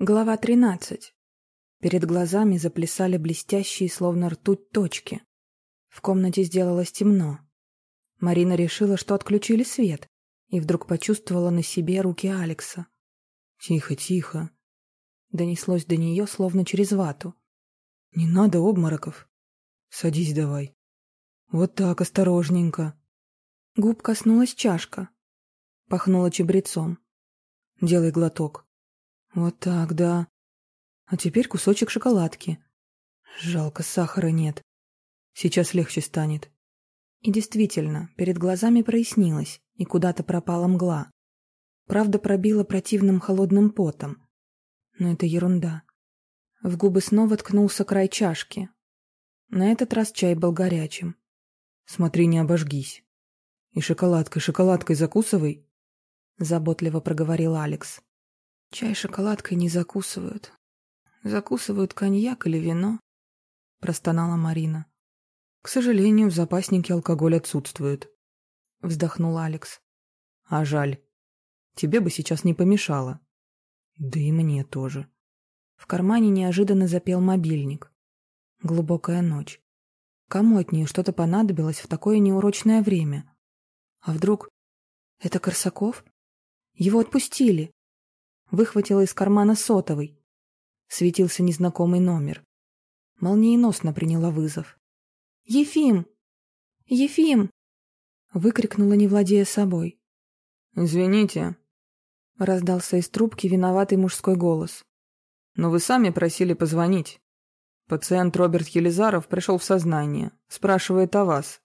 Глава 13. Перед глазами заплясали блестящие, словно ртуть, точки. В комнате сделалось темно. Марина решила, что отключили свет, и вдруг почувствовала на себе руки Алекса. «Тихо, тихо», — донеслось до нее, словно через вату. «Не надо обмороков. Садись давай. Вот так, осторожненько». Губ коснулась чашка. Пахнула чебрецом. «Делай глоток». Вот так, да. А теперь кусочек шоколадки. Жалко, сахара нет. Сейчас легче станет. И действительно, перед глазами прояснилось, и куда-то пропала мгла. Правда пробила противным холодным потом. Но это ерунда. В губы снова ткнулся край чашки. На этот раз чай был горячим. Смотри, не обожгись. И шоколадкой, шоколадкой закусывай. Заботливо проговорил Алекс. Чай шоколадкой не закусывают. Закусывают коньяк или вино, простонала Марина. К сожалению, в запаснике алкоголь отсутствует. Вздохнул Алекс. А жаль. Тебе бы сейчас не помешало. Да и мне тоже. В кармане неожиданно запел мобильник. Глубокая ночь. Кому от нее что-то понадобилось в такое неурочное время? А вдруг... Это Корсаков? Его отпустили выхватила из кармана сотовый. Светился незнакомый номер. Молниеносно приняла вызов. «Ефим! Ефим!» Выкрикнула, не владея собой. «Извините», — раздался из трубки виноватый мужской голос. «Но вы сами просили позвонить. Пациент Роберт Елизаров пришел в сознание. Спрашивает о вас.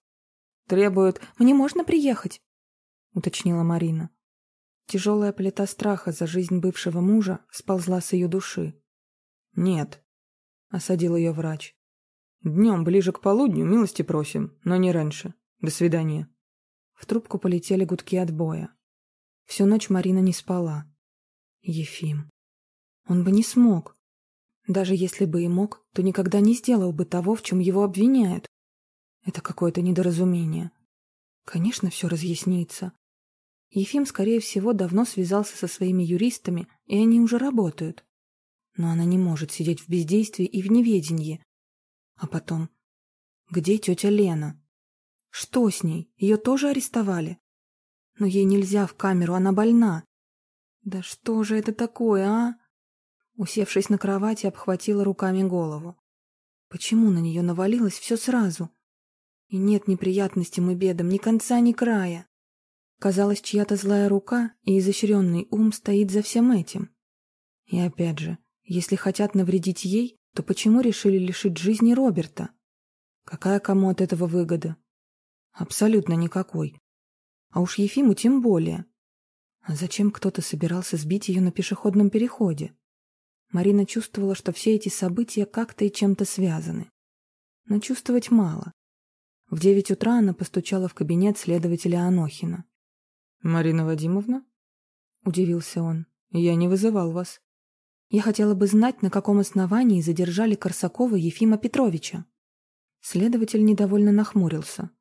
Требует... Мне можно приехать?» — уточнила Марина. Тяжелая плита страха за жизнь бывшего мужа сползла с ее души. «Нет», — осадил ее врач. «Днем, ближе к полудню, милости просим, но не раньше. До свидания». В трубку полетели гудки отбоя. Всю ночь Марина не спала. Ефим. Он бы не смог. Даже если бы и мог, то никогда не сделал бы того, в чем его обвиняют. Это какое-то недоразумение. Конечно, все разъяснится. Ефим, скорее всего, давно связался со своими юристами, и они уже работают. Но она не может сидеть в бездействии и в неведении. А потом... Где тетя Лена? Что с ней? Ее тоже арестовали? Но ей нельзя в камеру, она больна. Да что же это такое, а? Усевшись на кровати, обхватила руками голову. Почему на нее навалилось все сразу? И нет неприятностям и бедам, ни конца, ни края. Казалось, чья-то злая рука и изощренный ум стоит за всем этим. И опять же, если хотят навредить ей, то почему решили лишить жизни Роберта? Какая кому от этого выгода? Абсолютно никакой. А уж Ефиму тем более. А зачем кто-то собирался сбить ее на пешеходном переходе? Марина чувствовала, что все эти события как-то и чем-то связаны. Но чувствовать мало. В девять утра она постучала в кабинет следователя Анохина. «Марина Вадимовна?» — удивился он. «Я не вызывал вас». «Я хотела бы знать, на каком основании задержали Корсакова Ефима Петровича». Следователь недовольно нахмурился.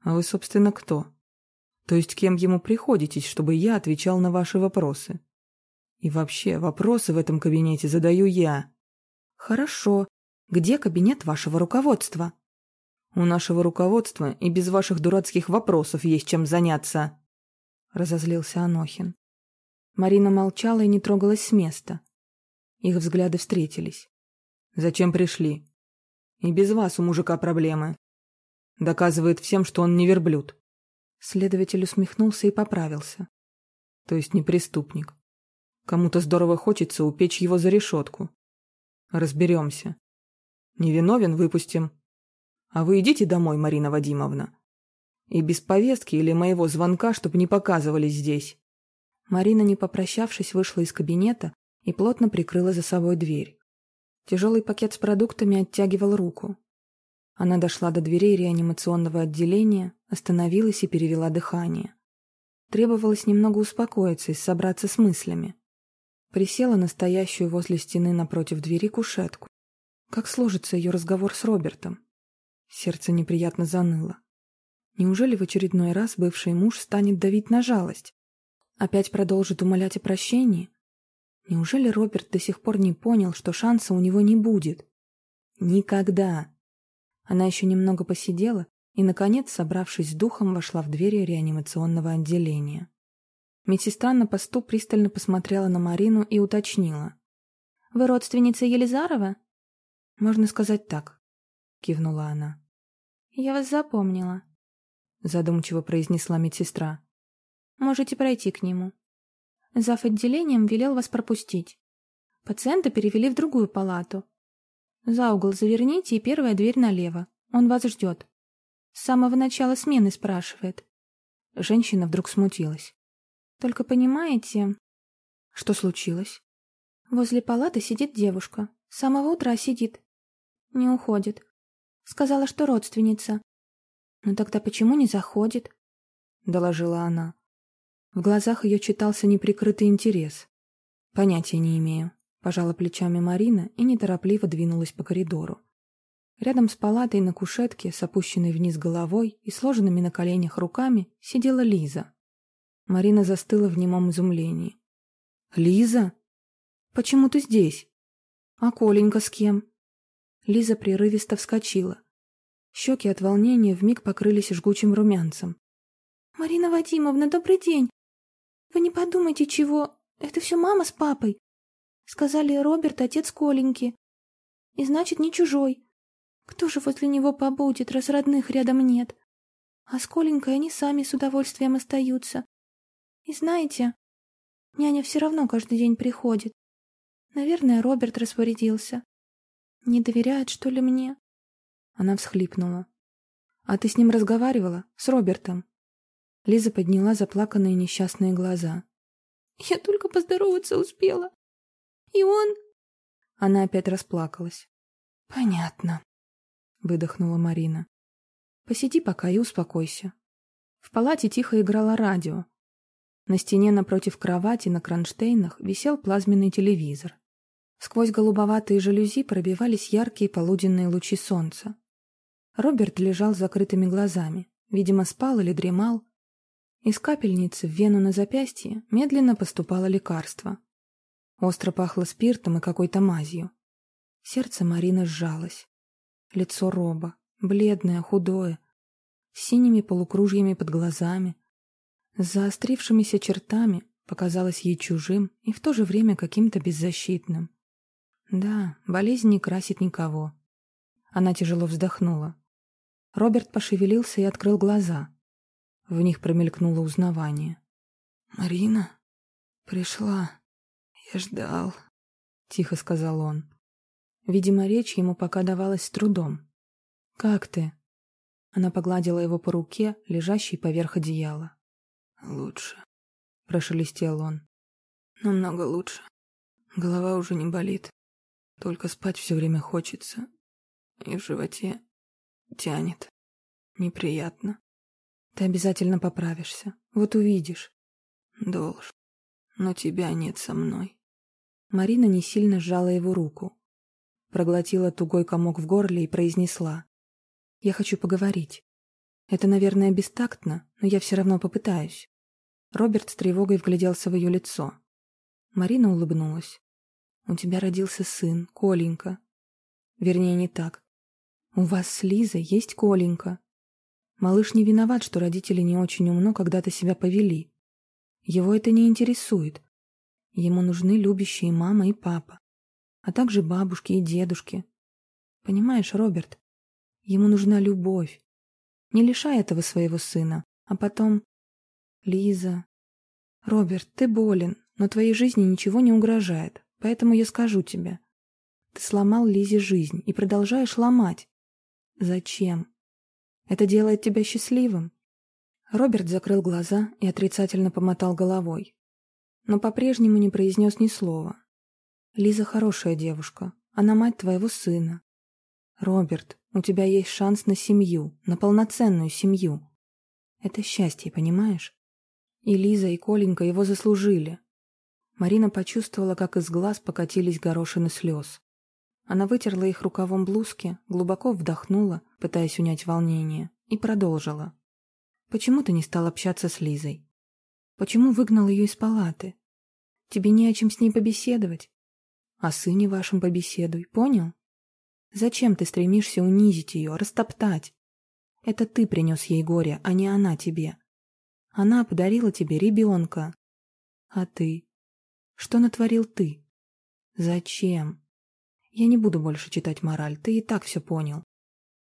«А вы, собственно, кто? То есть кем ему приходитесь, чтобы я отвечал на ваши вопросы? И вообще, вопросы в этом кабинете задаю я». «Хорошо. Где кабинет вашего руководства?» «У нашего руководства и без ваших дурацких вопросов есть чем заняться» разозлился Анохин. Марина молчала и не трогалась с места. Их взгляды встретились. «Зачем пришли? И без вас у мужика проблемы. Доказывает всем, что он не верблюд». Следователь усмехнулся и поправился. То есть не преступник. Кому-то здорово хочется упечь его за решетку. Разберемся. Невиновен выпустим. А вы идите домой, Марина Вадимовна. И без повестки или моего звонка, чтобы не показывались здесь. Марина, не попрощавшись, вышла из кабинета и плотно прикрыла за собой дверь. Тяжелый пакет с продуктами оттягивал руку. Она дошла до дверей реанимационного отделения, остановилась и перевела дыхание. Требовалось немного успокоиться и собраться с мыслями. Присела на стоящую возле стены напротив двери кушетку. Как сложится ее разговор с Робертом? Сердце неприятно заныло. Неужели в очередной раз бывший муж станет давить на жалость? Опять продолжит умолять о прощении? Неужели Роберт до сих пор не понял, что шанса у него не будет? Никогда. Она еще немного посидела и, наконец, собравшись с духом, вошла в двери реанимационного отделения. Медсестра на посту пристально посмотрела на Марину и уточнила. «Вы родственница Елизарова?» «Можно сказать так», — кивнула она. «Я вас запомнила», — задумчиво произнесла медсестра. «Можете пройти к нему. Зав. отделением велел вас пропустить. Пациента перевели в другую палату. За угол заверните и первая дверь налево. Он вас ждет. С самого начала смены спрашивает». Женщина вдруг смутилась. «Только понимаете...» «Что случилось?» «Возле палаты сидит девушка. С самого утра сидит. Не уходит. Сказала, что родственница. «Ну тогда почему не заходит?» — доложила она. В глазах ее читался неприкрытый интерес. «Понятия не имею», — пожала плечами Марина и неторопливо двинулась по коридору. Рядом с палатой на кушетке, с опущенной вниз головой и сложенными на коленях руками, сидела Лиза. Марина застыла в немом изумлении. «Лиза? Почему ты здесь? А Коленька с кем?» Лиза прерывисто вскочила. Щеки от волнения вмиг покрылись жгучим румянцем. «Марина Вадимовна, добрый день! Вы не подумайте, чего... Это все мама с папой. Сказали, Роберт — отец Коленьки. И значит, не чужой. Кто же возле него побудет, раз родных рядом нет? А с Коленькой они сами с удовольствием остаются. И знаете, няня все равно каждый день приходит. Наверное, Роберт распорядился. Не доверяет, что ли, мне?» Она всхлипнула. «А ты с ним разговаривала? С Робертом?» Лиза подняла заплаканные несчастные глаза. «Я только поздороваться успела. И он...» Она опять расплакалась. «Понятно», — выдохнула Марина. «Посиди пока и успокойся». В палате тихо играло радио. На стене напротив кровати на кронштейнах висел плазменный телевизор. Сквозь голубоватые жалюзи пробивались яркие полуденные лучи солнца. Роберт лежал с закрытыми глазами, видимо, спал или дремал. Из капельницы в вену на запястье медленно поступало лекарство. Остро пахло спиртом и какой-то мазью. Сердце Марины сжалось. Лицо Роба, бледное, худое, с синими полукружьями под глазами, с заострившимися чертами, показалось ей чужим и в то же время каким-то беззащитным. Да, болезнь не красит никого. Она тяжело вздохнула. Роберт пошевелился и открыл глаза. В них промелькнуло узнавание. «Марина? Пришла. Я ждал», — тихо сказал он. Видимо, речь ему пока давалась с трудом. «Как ты?» Она погладила его по руке, лежащей поверх одеяла. «Лучше», — прошелестел он. «Намного лучше. Голова уже не болит. Только спать все время хочется. И в животе тянет. Неприятно. Ты обязательно поправишься. Вот увидишь. Должен. Но тебя нет со мной. Марина не сильно сжала его руку. Проглотила тугой комок в горле и произнесла. Я хочу поговорить. Это, наверное, бестактно, но я все равно попытаюсь. Роберт с тревогой вгляделся в ее лицо. Марина улыбнулась. У тебя родился сын, Коленька. Вернее, не так. У вас с Лизой есть Коленька. Малыш не виноват, что родители не очень умно когда-то себя повели. Его это не интересует. Ему нужны любящие мама и папа, а также бабушки и дедушки. Понимаешь, Роберт, ему нужна любовь. Не лишай этого своего сына, а потом... Лиза... Роберт, ты болен, но твоей жизни ничего не угрожает. Поэтому я скажу тебе. Ты сломал Лизе жизнь и продолжаешь ломать. Зачем? Это делает тебя счастливым. Роберт закрыл глаза и отрицательно помотал головой. Но по-прежнему не произнес ни слова. Лиза хорошая девушка. Она мать твоего сына. Роберт, у тебя есть шанс на семью, на полноценную семью. Это счастье, понимаешь? И Лиза, и Коленька его заслужили. Марина почувствовала, как из глаз покатились горошины слез. Она вытерла их рукавом блузки, глубоко вдохнула, пытаясь унять волнение, и продолжила. «Почему ты не стал общаться с Лизой? Почему выгнал ее из палаты? Тебе не о чем с ней побеседовать. О сыне вашем побеседуй, понял? Зачем ты стремишься унизить ее, растоптать? Это ты принес ей горе, а не она тебе. Она подарила тебе ребенка. А ты? Что натворил ты? Зачем? Я не буду больше читать мораль, ты и так все понял.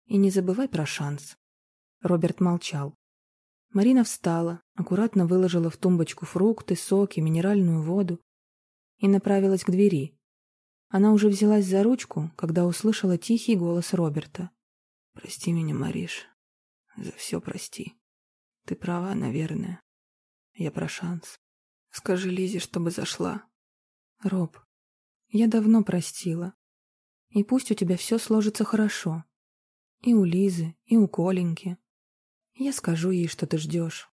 И не забывай про шанс. Роберт молчал. Марина встала, аккуратно выложила в тумбочку фрукты, соки, минеральную воду и направилась к двери. Она уже взялась за ручку, когда услышала тихий голос Роберта. «Прости меня, Мариш. За все прости. Ты права, наверное. Я про шанс. Скажи Лизе, чтобы зашла». «Роб, я давно простила. И пусть у тебя все сложится хорошо. И у Лизы, и у Коленьки. Я скажу ей, что ты ждешь.